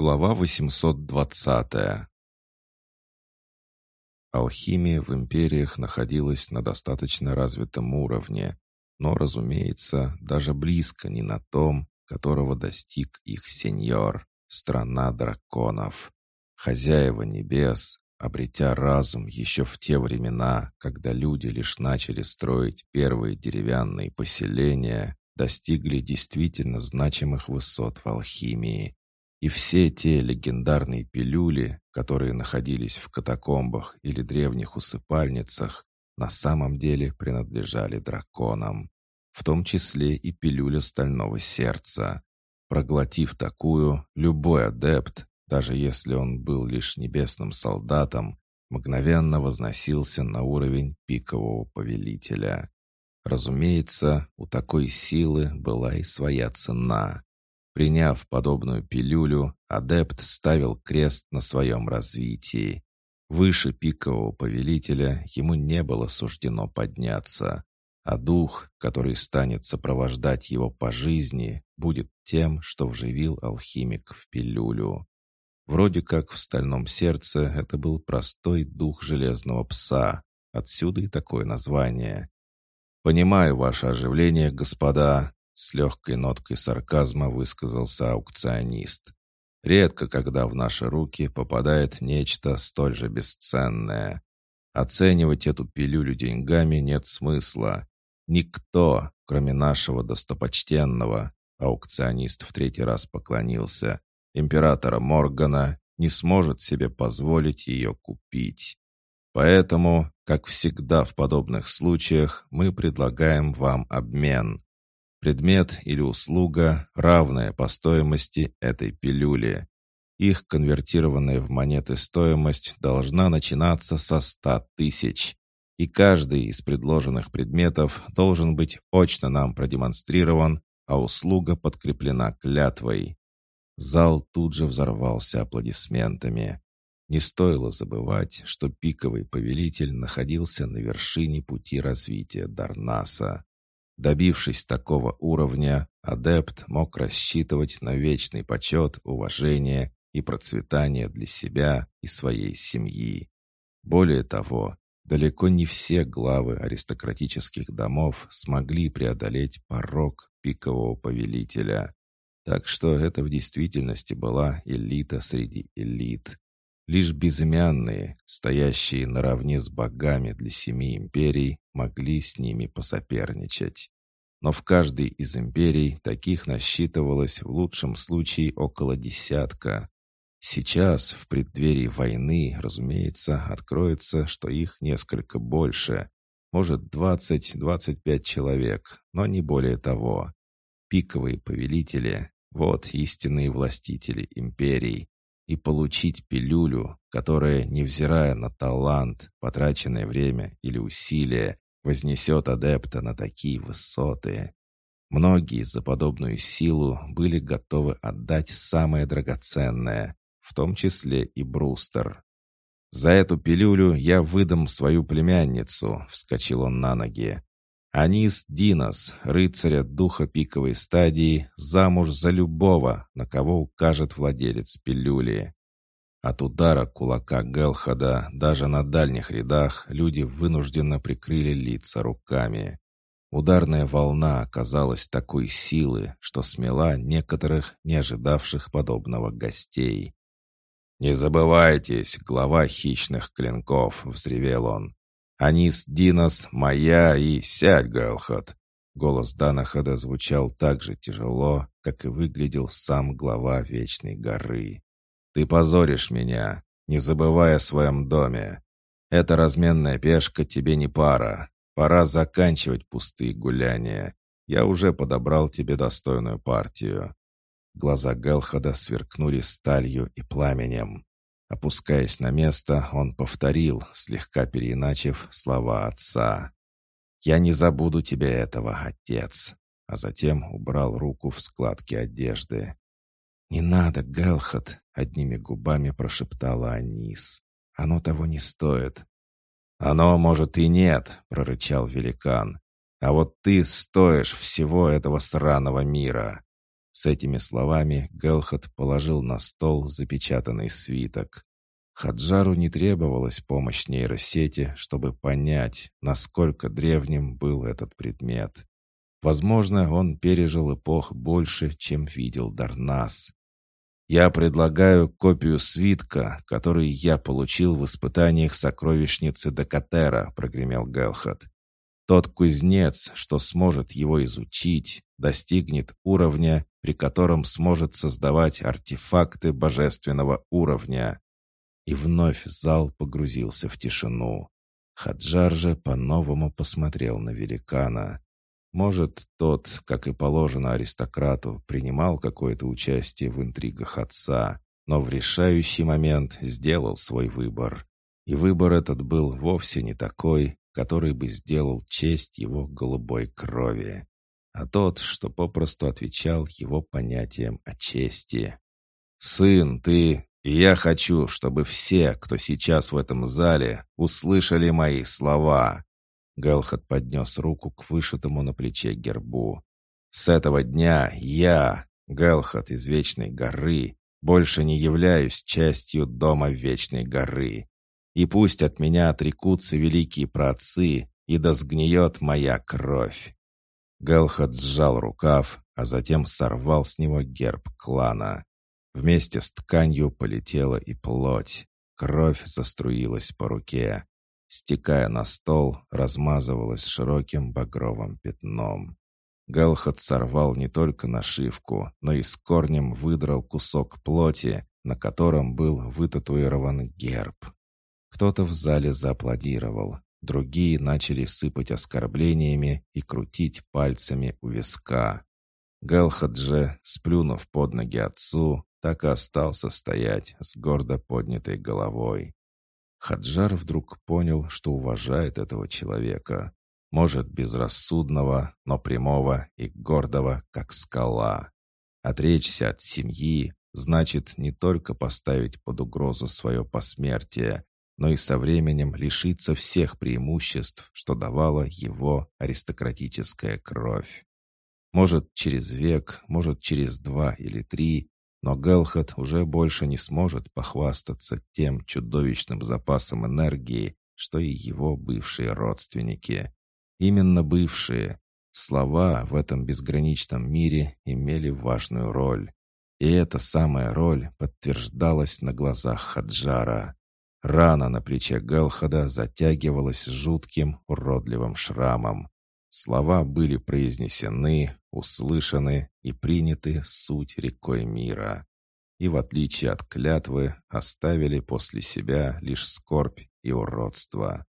Глава 820 Алхимия в империях находилась на достаточно развитом уровне, но, разумеется, даже близко не на том, которого достиг их сеньор, страна драконов. Хозяева небес, обретя разум еще в те времена, когда люди лишь начали строить первые деревянные поселения, достигли действительно значимых высот в алхимии. И все те легендарные пилюли, которые находились в катакомбах или древних усыпальницах, на самом деле принадлежали драконам, в том числе и пилюля стального сердца. Проглотив такую, любой адепт, даже если он был лишь небесным солдатом, мгновенно возносился на уровень пикового повелителя. Разумеется, у такой силы была и своя цена. Приняв подобную пилюлю, адепт ставил крест на своем развитии. Выше пикового повелителя ему не было суждено подняться, а дух, который станет сопровождать его по жизни, будет тем, что вживил алхимик в пилюлю. Вроде как в стальном сердце это был простой дух железного пса, отсюда и такое название. «Понимаю ваше оживление, господа», — с легкой ноткой сарказма высказался аукционист. «Редко, когда в наши руки попадает нечто столь же бесценное. Оценивать эту пилюлю деньгами нет смысла. Никто, кроме нашего достопочтенного, аукционист в третий раз поклонился, императора Моргана, не сможет себе позволить ее купить. Поэтому, как всегда в подобных случаях, мы предлагаем вам обмен. Предмет или услуга, равная по стоимости этой пилюли. Их конвертированная в монеты стоимость должна начинаться со 100 тысяч. И каждый из предложенных предметов должен быть очно нам продемонстрирован, а услуга подкреплена клятвой. Зал тут же взорвался аплодисментами. Не стоило забывать, что пиковый повелитель находился на вершине пути развития Дарнаса. Добившись такого уровня, адепт мог рассчитывать на вечный почет, уважение и процветание для себя и своей семьи. Более того, далеко не все главы аристократических домов смогли преодолеть порог пикового повелителя. Так что это в действительности была элита среди элит. Лишь безымянные, стоящие наравне с богами для семи империй, могли с ними посоперничать. Но в каждой из империй таких насчитывалось в лучшем случае около десятка. Сейчас, в преддверии войны, разумеется, откроется, что их несколько больше. Может, 20-25 человек, но не более того. Пиковые повелители — вот истинные властители империй и получить пилюлю, которая, невзирая на талант, потраченное время или усилия, вознесет адепта на такие высоты. Многие за подобную силу были готовы отдать самое драгоценное, в том числе и Брустер. «За эту пилюлю я выдам свою племянницу», — вскочил он на ноги. Анис Динос, рыцаря духа пиковой стадии, замуж за любого, на кого укажет владелец пилюли. От удара кулака Гелхада даже на дальних рядах люди вынужденно прикрыли лица руками. Ударная волна оказалась такой силы, что смела некоторых, не ожидавших подобного гостей. «Не забывайтесь, глава хищных клинков!» — взревел он. «Анис Динос, моя и сядь, Гэлхот!» Голос Данахада звучал так же тяжело, как и выглядел сам глава Вечной горы. «Ты позоришь меня, не забывая о своем доме. Эта разменная пешка тебе не пара. Пора заканчивать пустые гуляния. Я уже подобрал тебе достойную партию». Глаза Гэлхада сверкнули сталью и пламенем. Опускаясь на место, он повторил, слегка переиначив слова отца. «Я не забуду тебе этого, отец!» А затем убрал руку в складки одежды. «Не надо, Гелхот!» — одними губами прошептала Анис. «Оно того не стоит». «Оно, может, и нет», — прорычал великан. «А вот ты стоишь всего этого сраного мира. С этими словами Гелхот положил на стол запечатанный свиток. Хаджару не требовалась помощь нейросети, чтобы понять, насколько древним был этот предмет. Возможно, он пережил эпох больше, чем видел Дарнас. Я предлагаю копию свитка, который я получил в испытаниях сокровищницы Декатера, прогремел Гелхат. Тот кузнец, что сможет его изучить, достигнет уровня, при котором сможет создавать артефакты божественного уровня. И вновь зал погрузился в тишину. Хаджар же по-новому посмотрел на великана. Может, тот, как и положено аристократу, принимал какое-то участие в интригах отца, но в решающий момент сделал свой выбор. И выбор этот был вовсе не такой, который бы сделал честь его голубой крови, а тот, что попросту отвечал его понятиям о чести. «Сын, ты и я хочу, чтобы все, кто сейчас в этом зале, услышали мои слова. Галхат поднес руку к вышитому на плече гербу. «С этого дня я, Галхат из Вечной горы, больше не являюсь частью Дома Вечной горы. И пусть от меня отрекутся великие праотцы, и да сгниет моя кровь». Галхат сжал рукав, а затем сорвал с него герб клана. Вместе с тканью полетела и плоть. Кровь заструилась по руке стекая на стол, размазывалась широким багровым пятном. Галхат сорвал не только нашивку, но и с корнем выдрал кусок плоти, на котором был вытатуирован герб. Кто-то в зале зааплодировал, другие начали сыпать оскорблениями и крутить пальцами у виска. Галхат же, сплюнув под ноги отцу, так и остался стоять с гордо поднятой головой. Хаджар вдруг понял, что уважает этого человека. Может, безрассудного, но прямого и гордого, как скала. Отречься от семьи значит не только поставить под угрозу свое посмертие, но и со временем лишиться всех преимуществ, что давала его аристократическая кровь. Может, через век, может, через два или три, но Гелхат уже больше не сможет похвастаться тем чудовищным запасом энергии, что и его бывшие родственники. Именно бывшие. Слова в этом безграничном мире имели важную роль. И эта самая роль подтверждалась на глазах Хаджара. Рана на плече Гелхада затягивалась жутким, уродливым шрамом. Слова были произнесены, услышаны и приняты суть рекой мира. И в отличие от клятвы, оставили после себя лишь скорбь и уродство.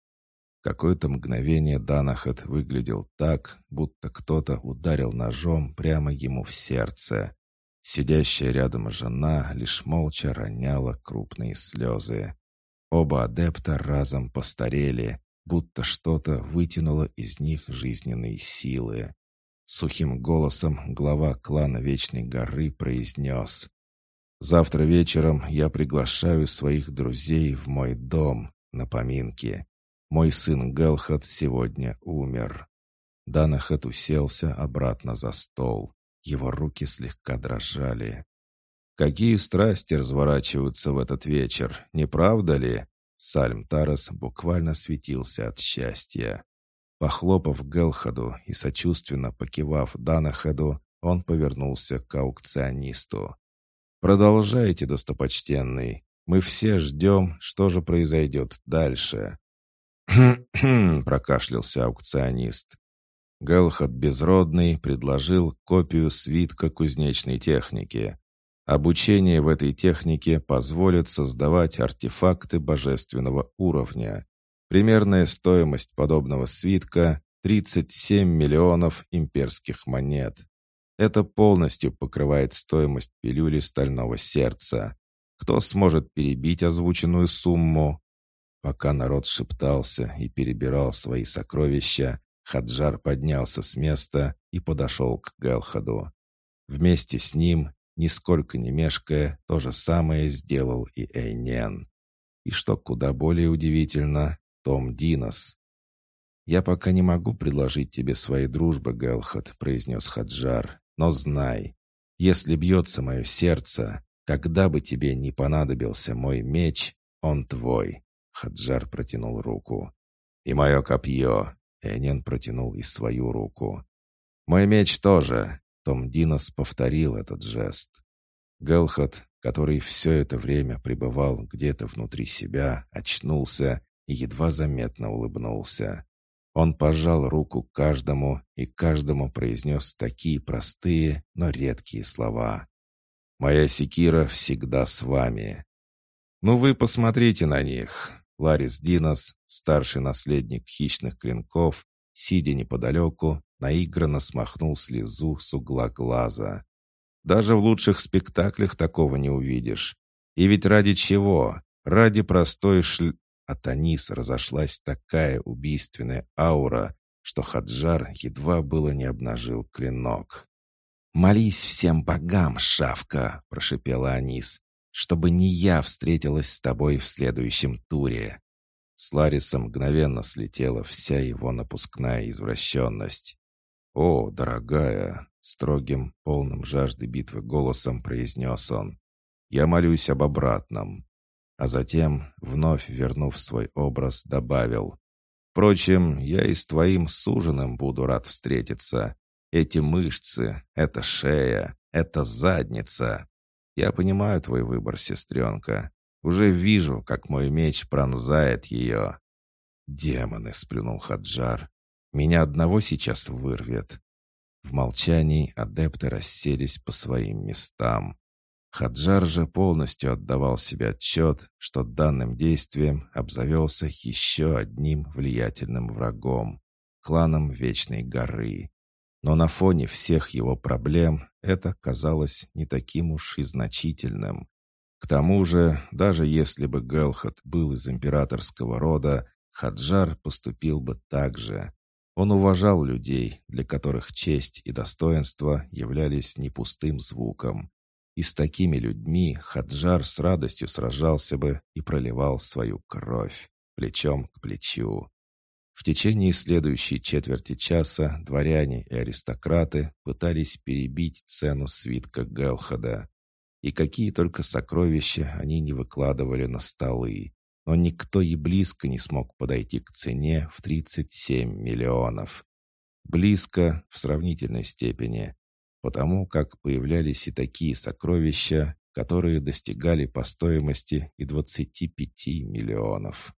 Какое-то мгновение Данахат выглядел так, будто кто-то ударил ножом прямо ему в сердце. Сидящая рядом жена лишь молча роняла крупные слезы. Оба адепта разом постарели, будто что-то вытянуло из них жизненные силы. Сухим голосом глава клана Вечной горы произнес «Завтра вечером я приглашаю своих друзей в мой дом на поминки. Мой сын Гелхат сегодня умер». Данахат уселся обратно за стол. Его руки слегка дрожали. «Какие страсти разворачиваются в этот вечер, не правда ли?» Сальм Тарас буквально светился от счастья. Похлопав Гелхаду и сочувственно покивав Данахеду, он повернулся к аукционисту. «Продолжайте, достопочтенный. Мы все ждем, что же произойдет дальше». «Хм-хм», — прокашлялся аукционист. Гелхад Безродный предложил копию свитка кузнечной техники. Обучение в этой технике позволит создавать артефакты божественного уровня. Примерная стоимость подобного свитка – 37 миллионов имперских монет. Это полностью покрывает стоимость пилюли стального сердца. Кто сможет перебить озвученную сумму? Пока народ шептался и перебирал свои сокровища, Хаджар поднялся с места и подошел к Галхаду. Вместе с ним Нисколько не мешкая, то же самое сделал и Эйнен. И что куда более удивительно, Том Динос. «Я пока не могу предложить тебе своей дружбы, Гелхат», — произнес Хаджар. «Но знай, Если бьется мое сердце, когда бы тебе не понадобился мой меч, он твой». Хаджар протянул руку. «И мое копье!» Энен протянул и свою руку. «Мой меч тоже!» Том Динос повторил этот жест. Гелхот, который все это время пребывал где-то внутри себя, очнулся и едва заметно улыбнулся. Он пожал руку каждому и каждому произнес такие простые, но редкие слова. «Моя секира всегда с вами». «Ну вы посмотрите на них!» Ларис Динос, старший наследник хищных клинков, сидя неподалеку, наигранно смахнул слезу с угла глаза. «Даже в лучших спектаклях такого не увидишь. И ведь ради чего? Ради простой шль...» От Анис разошлась такая убийственная аура, что Хаджар едва было не обнажил клинок. «Молись всем богам, шавка!» — прошипела Анис чтобы не я встретилась с тобой в следующем туре». С Ларисом мгновенно слетела вся его напускная извращенность. «О, дорогая!» — строгим, полным жажды битвы голосом произнес он. «Я молюсь об обратном». А затем, вновь вернув свой образ, добавил. «Впрочем, я и с твоим суженым буду рад встретиться. Эти мышцы, эта шея, эта задница. Я понимаю твой выбор, сестренка. Уже вижу, как мой меч пронзает ее. «Демоны!» — сплюнул Хаджар. «Меня одного сейчас вырвет». В молчании адепты расселись по своим местам. Хаджар же полностью отдавал себе отчет, что данным действием обзавелся еще одним влиятельным врагом — кланом Вечной Горы. Но на фоне всех его проблем это казалось не таким уж и значительным. К тому же, даже если бы Гелхот был из императорского рода, Хаджар поступил бы так же. Он уважал людей, для которых честь и достоинство являлись не пустым звуком. И с такими людьми Хаджар с радостью сражался бы и проливал свою кровь, плечом к плечу. В течение следующей четверти часа дворяне и аристократы пытались перебить цену свитка Гелхада. И какие только сокровища они не выкладывали на столы. Но никто и близко не смог подойти к цене в 37 миллионов. Близко в сравнительной степени. Потому как появлялись и такие сокровища, которые достигали по стоимости и 25 миллионов.